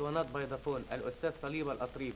اسطوانات بيضافون الأستاذ صليب الأطريب